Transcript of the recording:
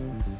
mhm